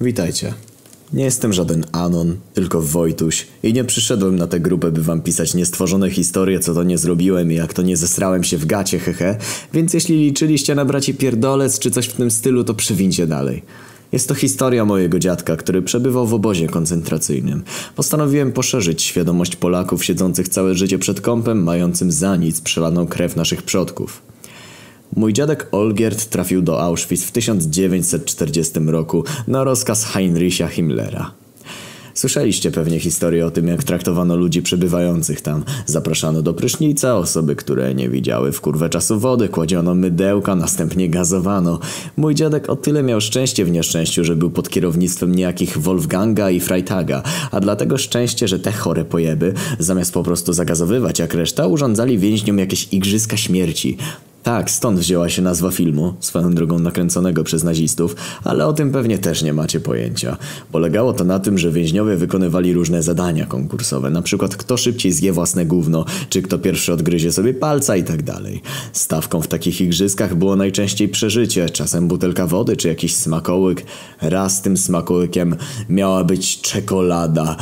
Witajcie. Nie jestem żaden Anon, tylko Wojtuś i nie przyszedłem na tę grupę, by wam pisać niestworzone historie, co to nie zrobiłem i jak to nie zesrałem się w gacie, hehe, więc jeśli liczyliście na braci pierdolec czy coś w tym stylu, to przywincie dalej. Jest to historia mojego dziadka, który przebywał w obozie koncentracyjnym. Postanowiłem poszerzyć świadomość Polaków siedzących całe życie przed kąpem, mającym za nic przelaną krew naszych przodków. Mój dziadek Olgierd trafił do Auschwitz w 1940 roku na rozkaz Heinricha Himmlera. Słyszeliście pewnie historię o tym, jak traktowano ludzi przebywających tam. Zapraszano do prysznica, osoby, które nie widziały w kurwę czasu wody, kładziono mydełka, następnie gazowano. Mój dziadek o tyle miał szczęście w nieszczęściu, że był pod kierownictwem niejakich Wolfganga i Freitaga, a dlatego szczęście, że te chore pojeby, zamiast po prostu zagazowywać jak reszta, urządzali więźniom jakieś igrzyska śmierci. Tak, stąd wzięła się nazwa filmu, swoją drogą nakręconego przez nazistów, ale o tym pewnie też nie macie pojęcia. Polegało to na tym, że więźniowie wykonywali różne zadania konkursowe, na przykład kto szybciej zje własne gówno, czy kto pierwszy odgryzie sobie palca i tak dalej. Stawką w takich igrzyskach było najczęściej przeżycie, czasem butelka wody czy jakiś smakołyk. Raz tym smakołykiem miała być czekolada,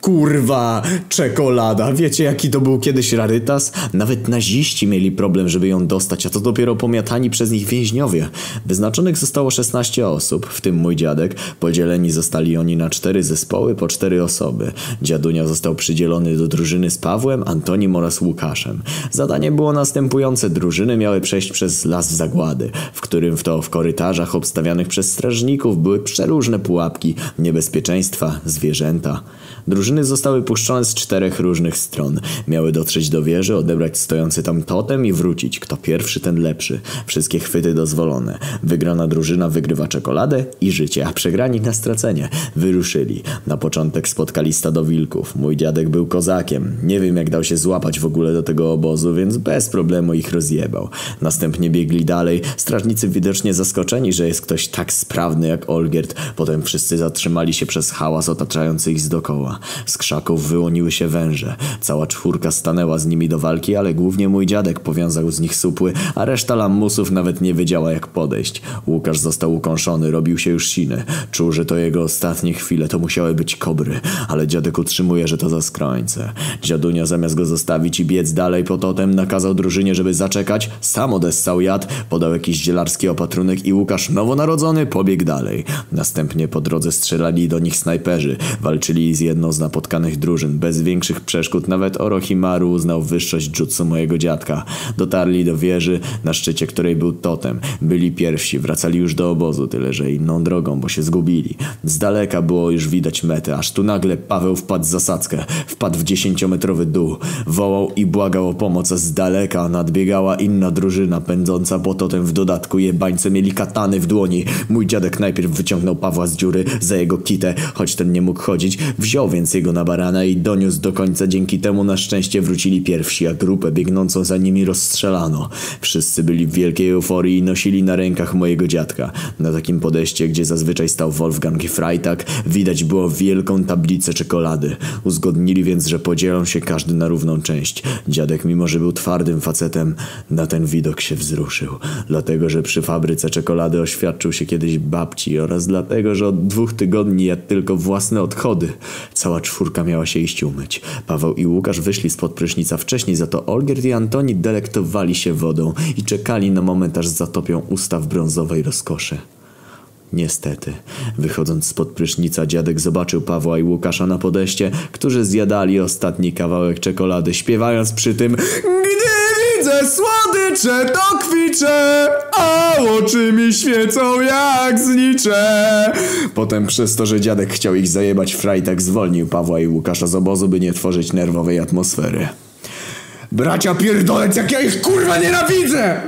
Kurwa, czekolada. Wiecie jaki to był kiedyś rarytas? Nawet naziści mieli problem, żeby ją dostać, a to dopiero pomiatani przez nich więźniowie. Wyznaczonych zostało 16 osób, w tym mój dziadek. Podzieleni zostali oni na cztery zespoły po cztery osoby. Dziadunia został przydzielony do drużyny z Pawłem, Antonim oraz Łukaszem. Zadanie było następujące. Drużyny miały przejść przez las zagłady, w którym w to w korytarzach obstawianych przez strażników były przeróżne pułapki, niebezpieczeństwa, zwierzęta. Drużyny zostały puszczone z czterech różnych stron. Miały dotrzeć do wieży, odebrać stojący tam totem i wrócić. Kto pierwszy, ten lepszy. Wszystkie chwyty dozwolone. Wygrana drużyna wygrywa czekoladę i życie, a przegrani na stracenie. Wyruszyli. Na początek spotkali stado wilków. Mój dziadek był kozakiem. Nie wiem jak dał się złapać w ogóle do tego obozu, więc bez problemu ich rozjebał. Następnie biegli dalej. Strażnicy widocznie zaskoczeni, że jest ktoś tak sprawny jak Olgierd. Potem wszyscy zatrzymali się przez hałas otaczający ich z dokoła. Z krzaków wyłoniły się węże. Cała czwórka stanęła z nimi do walki, ale głównie mój dziadek powiązał z nich supły, a reszta lamusów nawet nie wiedziała jak podejść. Łukasz został ukąszony, robił się już siny. Czuł, że to jego ostatnie chwile, to musiały być kobry, ale dziadek utrzymuje, że to za skrońce. Dziadunia zamiast go zostawić i biec dalej po totem, nakazał drużynie, żeby zaczekać, sam odessał jad, podał jakiś zielarski opatrunek i Łukasz nowonarodzony pobiegł dalej. Następnie po drodze strzelali do nich snajperzy, walczyli z jedną z napotkanych drużyn. Bez większych przeszkód nawet Orochimaru uznał wyższość jutsu mojego dziadka. Dotarli do wieży, na szczycie której był totem. Byli pierwsi, wracali już do obozu, tyle że inną drogą, bo się zgubili. Z daleka było już widać metę, aż tu nagle Paweł wpadł w zasadzkę. Wpadł w dziesięciometrowy dół. Wołał i błagał o pomoc, a z daleka nadbiegała inna drużyna pędząca po totem w dodatku. Jebańce mieli katany w dłoni. Mój dziadek najpierw wyciągnął Pawła z dziury za jego kitę, choć ten nie mógł chodzić. Wziął więc więc jego na barana i doniósł do końca. Dzięki temu na szczęście wrócili pierwsi, a grupę biegnącą za nimi rozstrzelano. Wszyscy byli w wielkiej euforii i nosili na rękach mojego dziadka. Na takim podejście, gdzie zazwyczaj stał Wolfgang i Freitag, widać było wielką tablicę czekolady. Uzgodnili więc, że podzielą się każdy na równą część. Dziadek, mimo że był twardym facetem, na ten widok się wzruszył. Dlatego, że przy fabryce czekolady oświadczył się kiedyś babci oraz dlatego, że od dwóch tygodni jadł tylko własne odchody. Cała czwórka miała się iść umyć. Paweł i Łukasz wyszli spod prysznica wcześniej, za to Olgierd i Antoni delektowali się wodą i czekali na moment, aż zatopią usta w brązowej rozkoszy. Niestety, wychodząc spod prysznica, dziadek zobaczył Pawła i Łukasza na podejście, którzy zjadali ostatni kawałek czekolady, śpiewając przy tym Gdy widzę słodycze, to kwiczę, a oczy mi świecą jak znicze. Potem przez to, że dziadek chciał ich zajebać, Frajtek zwolnił Pawła i Łukasza z obozu, by nie tworzyć nerwowej atmosfery. Bracia pierdolec, jak ja ich kurwa nienawidzę!